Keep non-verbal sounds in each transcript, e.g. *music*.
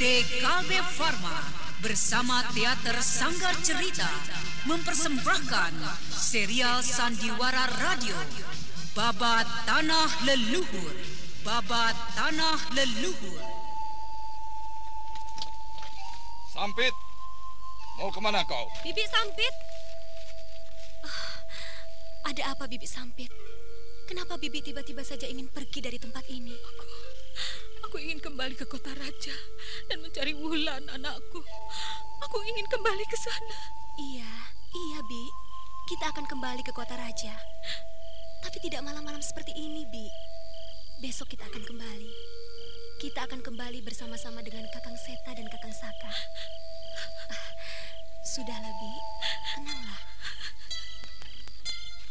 PT KB Pharma bersama Teater Sanggar Cerita mempersembahkan serial Sandiwara Radio Babat Tanah Leluhur Babat Tanah Leluhur Sampit, mau ke mana kau? Bibi Sampit? Ah, ada apa Bibi Sampit? Kenapa Bibi tiba-tiba saja ingin pergi dari tempat ini? Aku, aku ingin kembali ke kota raja dan mencari Wulan anakku. Aku ingin kembali ke sana. Iya, iya Bi. Kita akan kembali ke kota raja. Tapi tidak malam-malam seperti ini, Bi. Besok kita akan kembali. Kita akan kembali bersama-sama dengan Kakang Seta dan Kakang Saka. Ah, sudahlah, Bi. Tenanglah.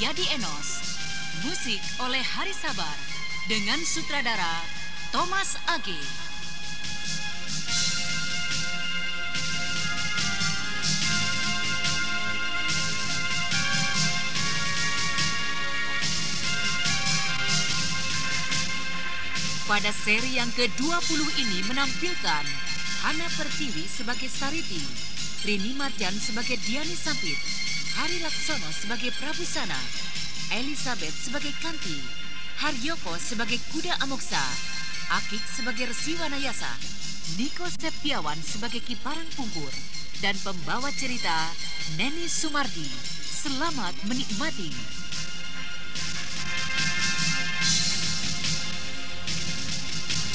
Yadi Enos. Musik oleh Hari Sabar dengan sutradara Thomas Age. Pada seri yang ke-20 ini menampilkan Hana Pertiwi sebagai Sariti, Rini Marjan sebagai Diani Sampit, Hari Laksono sebagai Prabu Sana, Elizabeth sebagai Kanti, Haryoko sebagai Kuda Amoksa, Akik sebagai Resi Wanayasa, Niko Septiawan sebagai Kiparang Pungkur, dan pembawa cerita Neni Sumardi. Selamat menikmati.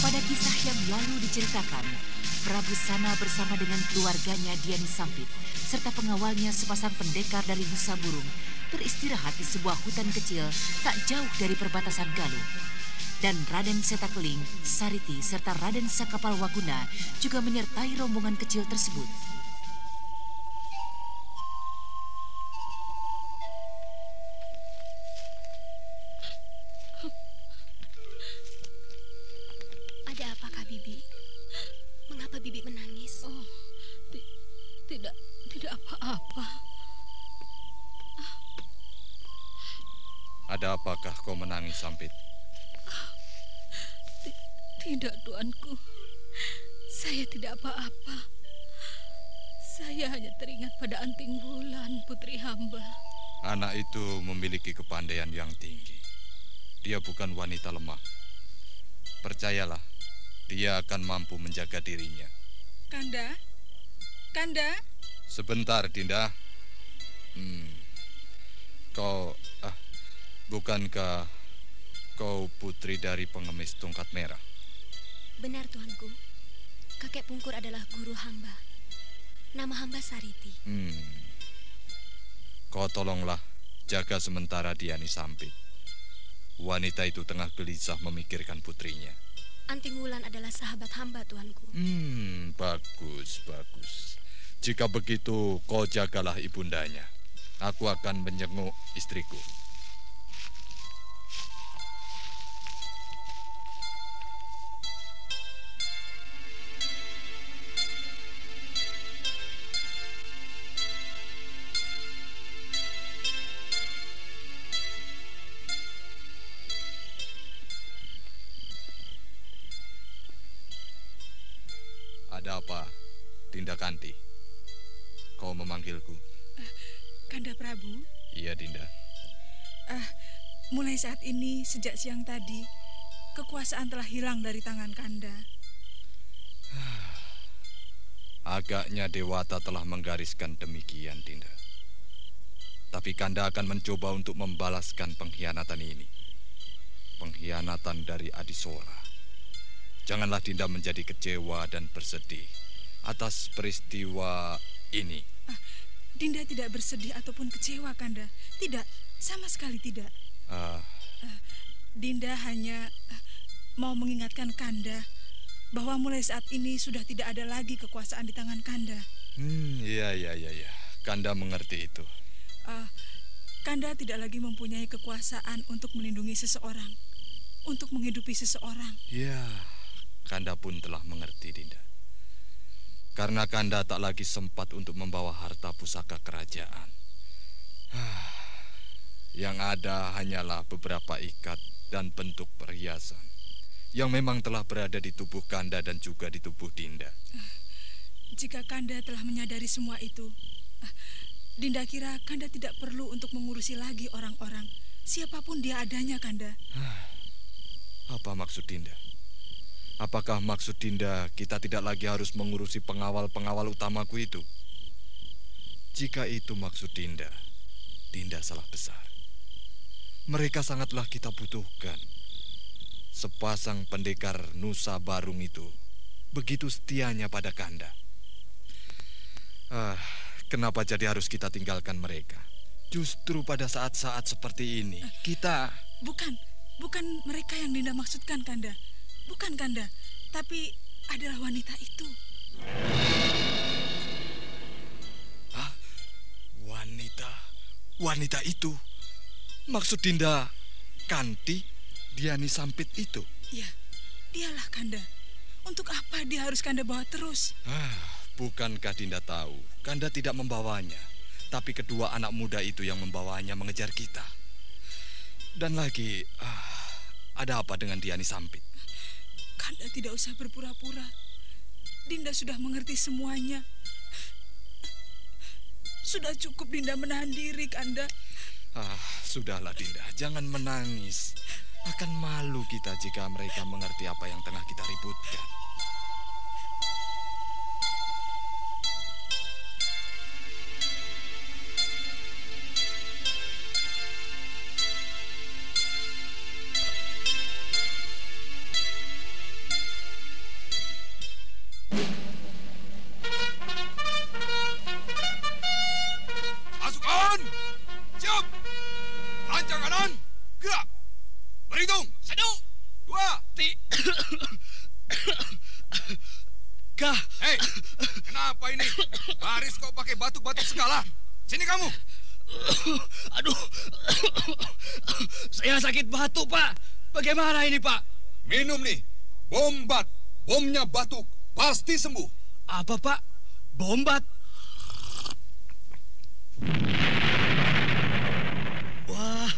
Pada kisah yang lalu diceritakan, Prabu Sana bersama dengan keluarganya Diani Sampit serta pengawalnya sepasang pendekar dari Nusa Burung beristirahat di sebuah hutan kecil tak jauh dari perbatasan Galuh. Dan Raden Setakeling, Sariti, serta Raden Sakapal Waguna juga menyertai rombongan kecil tersebut. Anak itu memiliki kepandaian yang tinggi. Dia bukan wanita lemah. Percayalah, dia akan mampu menjaga dirinya. Kanda? Kanda? Sebentar, Dinda. Hmm. Kau, ah, bukankah kau putri dari pengemis tongkat merah? Benar, tuanku. Kakek Pungkur adalah guru hamba. Nama hamba Sariti. Hmm. Kau tolonglah jaga sementara Diani Sampit. Wanita itu tengah gelisah memikirkan putrinya. Anting Wulan adalah sahabat hamba, tuanku. Hmm, bagus, bagus. Jika begitu, kau jagalah ibundanya. Aku akan menjenguk istriku. Ini sejak siang tadi kekuasaan telah hilang dari tangan Kanda. *sighs* Agaknya Dewata telah menggariskan demikian, Dinda. Tapi Kanda akan mencoba untuk membalaskan pengkhianatan ini. Pengkhianatan dari Adisora. Janganlah Dinda menjadi kecewa dan bersedih atas peristiwa ini. Ah, Dinda tidak bersedih ataupun kecewa, Kanda. Tidak, sama sekali tidak. Ah. Uh, Dinda hanya uh, mau mengingatkan Kanda bahwa mulai saat ini sudah tidak ada lagi kekuasaan di tangan Kanda. Hmm, iya, iya, iya, iya. Kanda mengerti itu. Uh, Kanda tidak lagi mempunyai kekuasaan untuk melindungi seseorang, untuk menghidupi seseorang. Ya, Kanda pun telah mengerti, Dinda. Karena Kanda tak lagi sempat untuk membawa harta pusaka kerajaan. Yang ada hanyalah beberapa ikat dan bentuk perhiasan yang memang telah berada di tubuh Kanda dan juga di tubuh Dinda. Jika Kanda telah menyadari semua itu, ah, Dinda kira Kanda tidak perlu untuk mengurusi lagi orang-orang, siapa pun dia adanya, Kanda. Apa maksud Dinda? Apakah maksud Dinda kita tidak lagi harus mengurusi pengawal-pengawal utamaku itu? Jika itu maksud Dinda, Dinda salah besar. Mereka sangatlah kita butuhkan. Sepasang pendekar Nusa Barung itu begitu setianya pada Kanda. Ah, kenapa jadi harus kita tinggalkan mereka? Justru pada saat-saat seperti ini, kita... Bukan, bukan mereka yang Dinda maksudkan, Kanda. Bukan, Kanda. Tapi adalah wanita itu. Hah? Wanita? Wanita itu? Maksud Dinda, Kanti? Diani Sampit itu? Ya, dialah Kanda. Untuk apa dia harus Kanda bawa terus? Ah, bukankah Dinda tahu? Kanda tidak membawanya, tapi kedua anak muda itu yang membawanya mengejar kita. Dan lagi, ah, ada apa dengan Diani Sampit? Kanda tidak usah berpura-pura. Dinda sudah mengerti semuanya. Sudah cukup Dinda menahan diri, Kanda. Ah, sudahlah Dinda, jangan menangis. Akan malu kita jika mereka mengerti apa yang tengah kita ributkan. Bagaimana ini, Pak? Minum nih. Bombat. Bomnya batuk. Pasti sembuh. Apa, Pak? Bombat? Wah,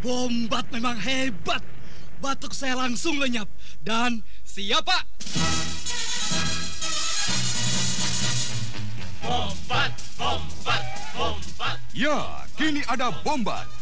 bombat memang hebat. Batuk saya langsung lenyap. Dan siap, Pak. Bombat, bombat, bombat. Ya, kini ada bombat.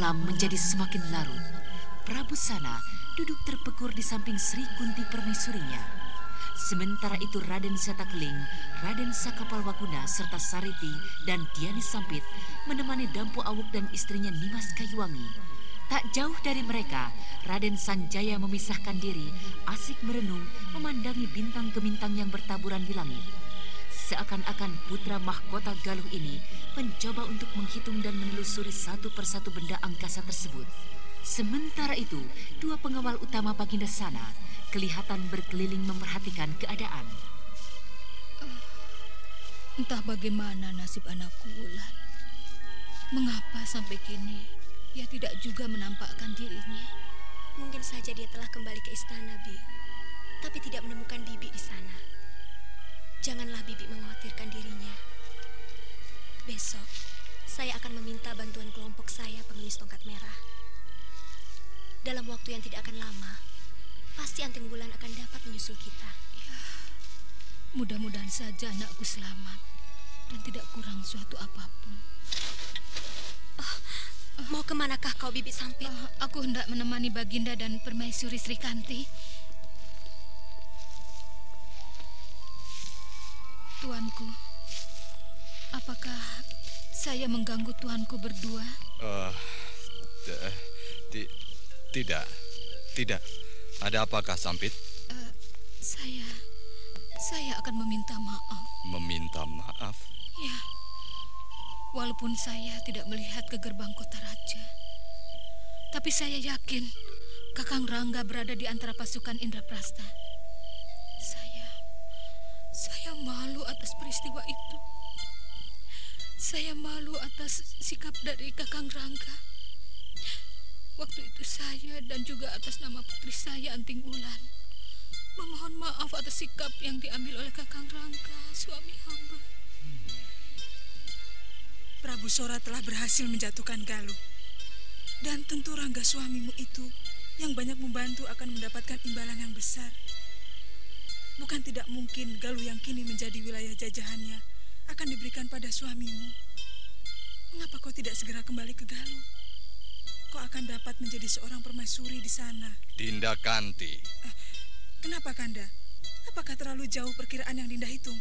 Malam menjadi semakin larut. Prabu Sana duduk terpekur di samping Sri Kunti permaisurinya. Sementara itu Raden Satakling, Raden Sakapalwaguna serta Sariti dan Diani Sampit menemani Dampu Awuk dan istrinya Nimas Kayuwangi. Tak jauh dari mereka, Raden Sanjaya memisahkan diri, asik merenung, memandangi bintang gemintang yang bertaburan di langit. Seakan-akan putra mahkota Galuh ini mencoba untuk menghitung dan menelusuri satu persatu benda angkasa tersebut. Sementara itu, dua pengawal utama Baginda Sana kelihatan berkeliling memperhatikan keadaan. Uh, entah bagaimana nasib anakku Wulan. Mengapa sampai kini Ia tidak juga menampakkan dirinya. Mungkin saja dia telah kembali ke istana, Bi. Tapi tidak menemukan Bibi di sana. Janganlah Bibi mengkhawatirkan dirinya. Besok, saya akan meminta bantuan kelompok saya pengemis tongkat merah. Dalam waktu yang tidak akan lama, pasti Anting Bulan akan dapat menyusul kita. Mudah-mudahan saja anakku selamat dan tidak kurang suatu apa pun. Mau ke manakah kau, Bibi Sampit? Ah, aku hendak menemani Baginda dan Permaisuri Sri Kanti. Tuanku, apakah saya mengganggu tuanku berdua? Ti- tidak, tidak. Ada apakah Sampit? Eh, saya, saya akan meminta maaf. Meminta maaf? Ya, walaupun saya tidak melihat ke gerbang kota raja, tapi saya yakin Kakang Rangga berada di antara pasukan Indraprasta. Malu atas peristiwa itu. Saya malu atas sikap dari Kakang Rangga. Waktu itu saya dan juga atas nama putri saya Anting Wulan memohon maaf atas sikap yang diambil oleh Kakang Rangga, suami hamba. Prabu Sora telah berhasil menjatuhkan Galuh. Dan tentu Rangga suamimu itu yang banyak membantu akan mendapatkan imbalan yang besar. Bukan tidak mungkin Galuh yang kini menjadi wilayah jajahannya akan diberikan pada suamimu. Mengapa kau tidak segera kembali ke Galuh? Kau akan dapat menjadi seorang permaisuri di sana. Dinda Kanti. Kenapa, Kanda? Apakah terlalu jauh perkiraan yang Dinda hitung?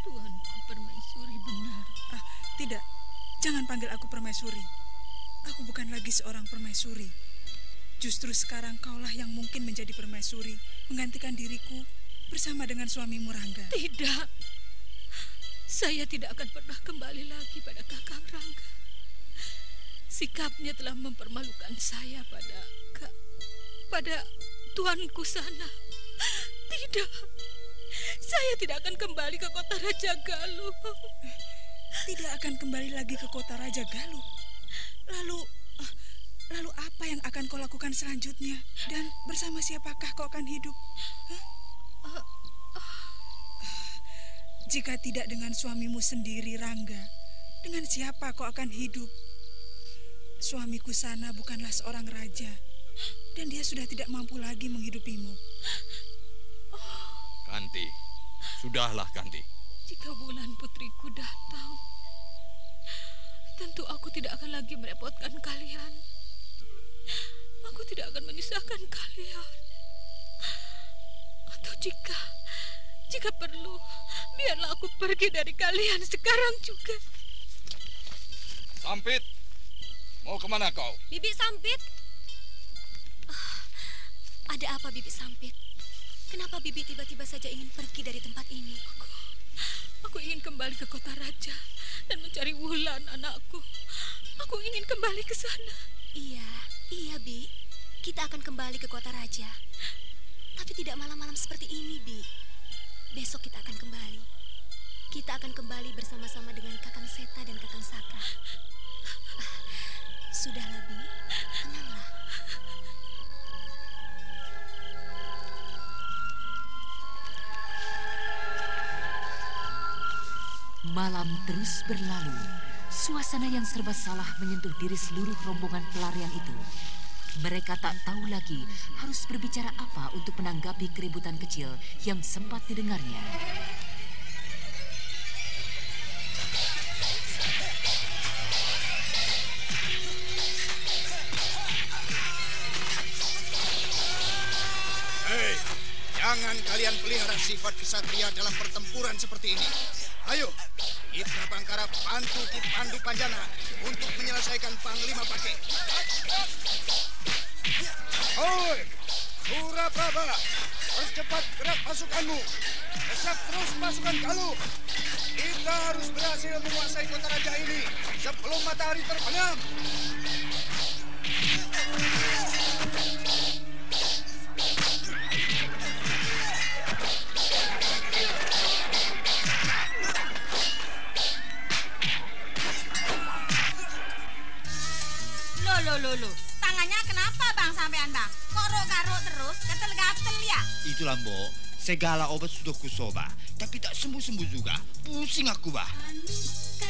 Tuanku permaisuri benar. Ah, tidak. Jangan panggil aku permaisuri. Aku bukan lagi seorang permaisuri. Justru sekarang kaulah yang mungkin menjadi permaisuri, menggantikan diriku bersama dengan suamimu Rangga. Tidak. Saya tidak akan pernah kembali lagi pada Kakang Rangga. Sikapnya telah mempermalukan saya pada ka- pada tuanku sana. Tidak. Saya tidak akan kembali ke kota Raja Galuh. Tidak akan kembali lagi ke kota Raja Galuh. Lalu, lalu apa yang akan kau lakukan selanjutnya? Dan bersama siapakah kau akan hidup? Ah, Jika tidak dengan suamimu sendiri, Rangga, dengan siapa kau akan hidup? Suamiku sana bukanlah seorang raja, dan dia sudah tidak mampu lagi menghidupimu. Kanti. Sudahlah, Kanti. Jika bulan putriku datang, tentu aku tidak akan lagi merepotkan kalian. Aku tidak akan menyusahkan kalian. Atau jika jika perlu, biarlah aku pergi dari kalian sekarang juga. Sampit. Mau ke mana kau? Bibi Sampit? Ah, ada apa, Bibi Sampit? Kenapa Bibi tiba-tiba saja ingin pergi dari tempat ini? Aku, aku ingin kembali ke kota raja dan mencari Wulan anakku. Aku ingin kembali ke sana. Iya, iya, Bi. Kita akan kembali ke kota raja. Tapi tidak malam-malam seperti ini, Bi. Besok kita akan kembali. Kita akan kembali bersama-sama dengan Kakang Seta dan Kakang Saka. Ah, Sudahlah, Bi. Tenanglah. Malam terus berlalu. Suasana yang serba salah menyentuh diri seluruh rombongan pelarian itu. Mereka tak tahu lagi harus berbicara apa untuk menanggapi keributan kecil yang sempat didengarnya. Hei, jangan kalian pelihara sifat kesatria dalam pertempuran seperti ini. Ayo, kita Bangkara bantu Ki Pandu Panjana untuk menyelesaikan Panglima Pake. Hoi, Suraprabha, percepat gerak pasukanmu. Desak terus pasukan Galuh. Kita harus berhasil menguasai kota raja ini sebelum matahari terbenam. Sampean bang? Kok garuk terus? Gatel-gatel ya? Itulah mbok, segala obat sudah kusoba, tapi tak sembuh-sembuh juga. Pusing aku bah. oleskan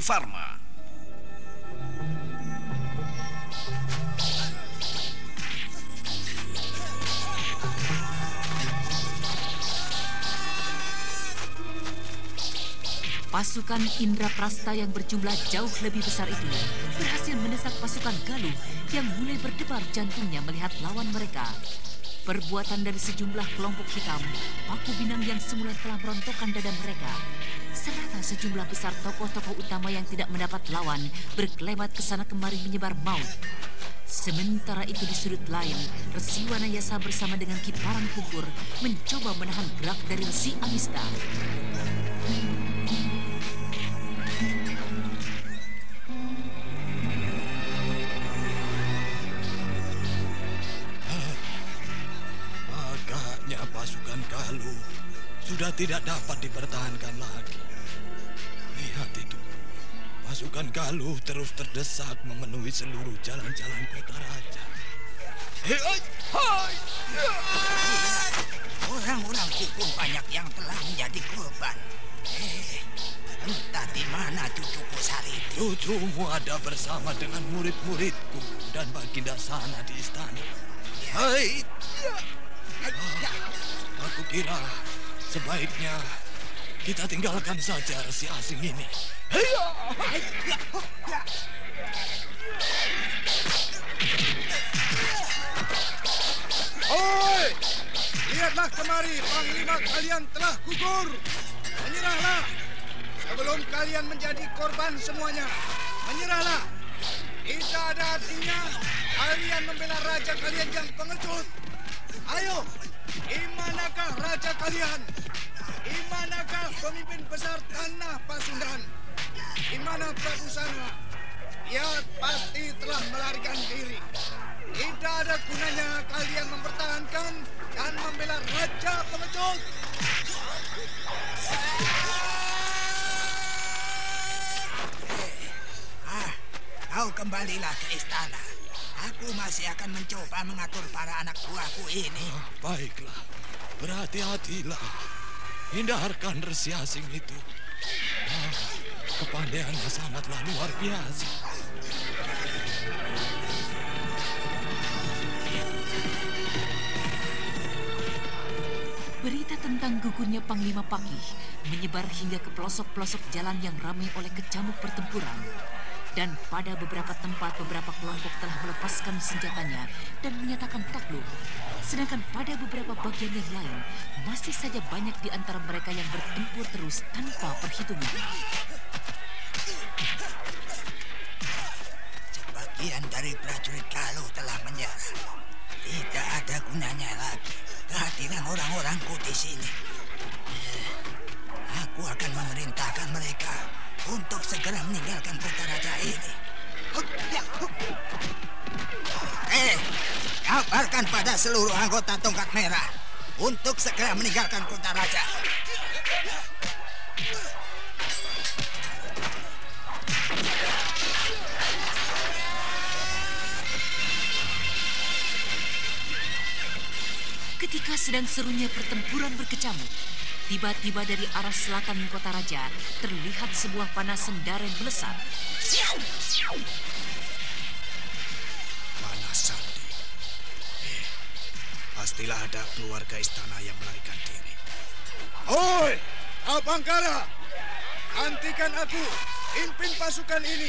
Farma. Pasukan Indra Prasta yang berjumlah jauh lebih besar itu berhasil mendesak pasukan Galuh yang mulai berdebar jantungnya melihat lawan mereka. Perbuatan dari sejumlah kelompok hitam, paku binang yang semula telah merontokkan dada mereka, serta sejumlah besar tokoh-tokoh utama yang tidak mendapat lawan berkelebat ke sana kemari menyebar maut. Sementara itu di sudut lain, Resi Wanayasa bersama dengan Kiparang Kukur mencoba menahan gerak dari Resi Amista. Agaknya pasukan Galuh sudah tidak dapat dipertahankan lagi. Pasukan Galuh terus terdesak memenuhi seluruh jalan-jalan kota raja. Hei. Orang-orangku pun banyak yang telah menjadi korban. Eh, entah di mana cucuku Sari itu. Cucumu ada bersama dengan murid-muridku dan baginda sana di istana. Hai. Ah, Aku kira sebaiknya kita tinggalkan saja resi asing ini. Oi! Lihatlah kemari, panglima kalian telah gugur. Menyerahlah. Sebelum kalian menjadi korban semuanya, menyerahlah. Tidak ada artinya kalian membela raja kalian yang pengecut. Ayo, di manakah raja kalian? Di manakah pemimpin besar tanah Pasundan? Di mana Prabu Sana? Dia pasti telah melarikan diri. Tidak ada gunanya kalian mempertahankan dan membela raja pengecut. Ah, kau kembalilah ke istana. Aku masih akan mencoba mengatur para anak buahku ini. Baiklah, berhati-hatilah. Hindarkan resi asing itu. Ah, kepandaiannya sangatlah luar biasa. Berita tentang gugurnya Panglima Pakih menyebar hingga ke pelosok-pelosok jalan yang ramai oleh kecamuk pertempuran. Dan pada beberapa tempat beberapa kelompok telah melepaskan senjatanya dan menyatakan takluk. Sedangkan pada beberapa bagian yang lain masih saja banyak di antara mereka yang bertempur terus tanpa perhitungan. Sebagian dari prajurit Galuh telah menyerah. Tidak ada gunanya lagi kehadiran orang-orangku di sini. Eh, Aku akan memerintahkan mereka untuk segera meninggalkan kota raja ini. Eh, kabarkan pada seluruh anggota tongkat merah untuk segera meninggalkan kota raja. Ketika sedang serunya pertempuran berkecamuk, Tiba-tiba dari arah selatan kota raja terlihat sebuah panah sendaren melesat. Panas Sandi. Eh, pastilah ada keluarga istana yang melarikan diri. Oi, Abangkara! Hentikan aku! Pimpin pasukan ini!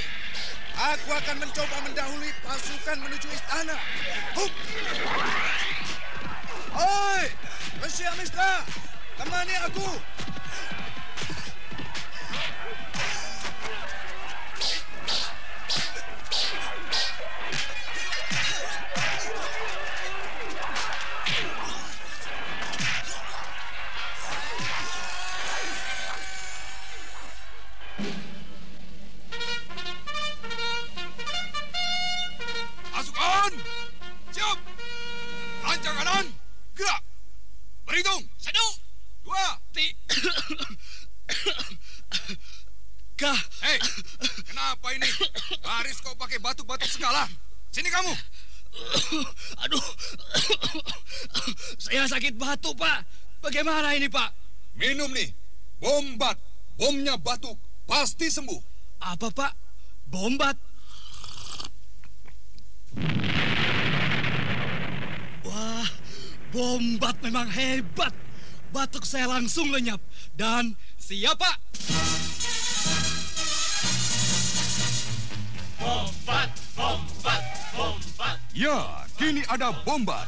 Aku akan mencoba mendahului pasukan menuju istana. Hup! Oi, Mesya Mista! Temani aku! Bagaimana ini, Pak? Minum nih. Bombat. Bomnya batuk. Pasti sembuh. Apa, Pak? Bombat? Wah, bombat memang hebat. Batuk saya langsung lenyap. Dan siap, Pak. Bombat, bombat, bombat. Ya, kini ada Bombat,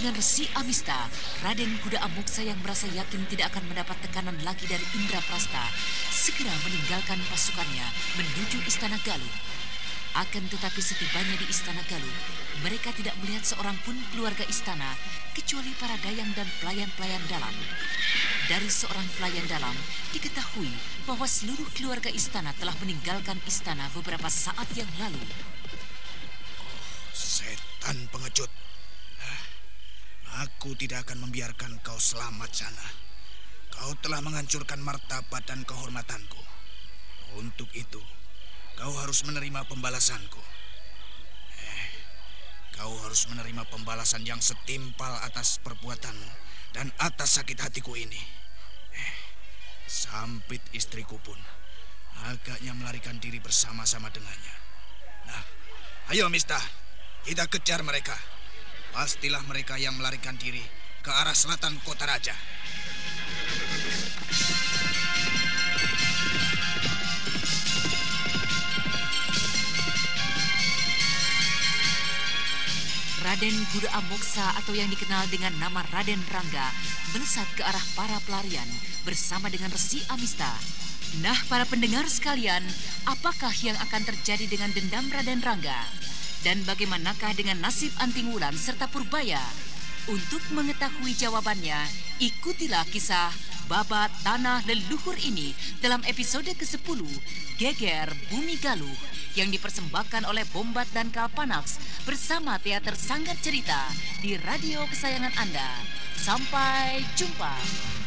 Dengan Resi Amista, Raden Kuda Amuksa yang merasa yakin tidak akan mendapat tekanan lagi dari Indra Prasta, segera meninggalkan pasukannya menuju Istana Galuh. Akan tetapi setibanya di Istana Galuh, mereka tidak melihat seorang pun keluarga istana kecuali para dayang dan pelayan-pelayan dalam. Dari seorang pelayan dalam diketahui bahwa seluruh keluarga istana telah meninggalkan istana beberapa saat yang lalu. Setan pengecut. Aku tidak akan membiarkan kau selamat sana. Kau telah menghancurkan martabat dan kehormatanku. Untuk itu, kau harus menerima pembalasanku. Eh, kau harus menerima pembalasan yang setimpal atas perbuatanmu dan atas sakit hatiku ini. Eh, sampit istriku pun agaknya melarikan diri bersama-sama dengannya. Nah, ayo Mista, kita kejar mereka. Pastilah mereka yang melarikan diri ke arah selatan kota raja. Raden Guru Amoksa atau yang dikenal dengan nama Raden Rangga melesat ke arah para pelarian bersama dengan Resi Amista. Nah, para pendengar sekalian, apakah yang akan terjadi dengan dendam Raden Rangga? Dan bagaimanakah dengan nasib Anting Wulan serta Purbaya? Untuk mengetahui jawabannya, ikutilah kisah Babat Tanah Leluhur ini dalam episode ke-10 Geger Bumi Galuh yang dipersembahkan oleh Bombat dan Kalpanax bersama Teater Sanggar Cerita di radio kesayangan Anda. Sampai jumpa.